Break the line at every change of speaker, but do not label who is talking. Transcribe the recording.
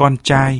con trai.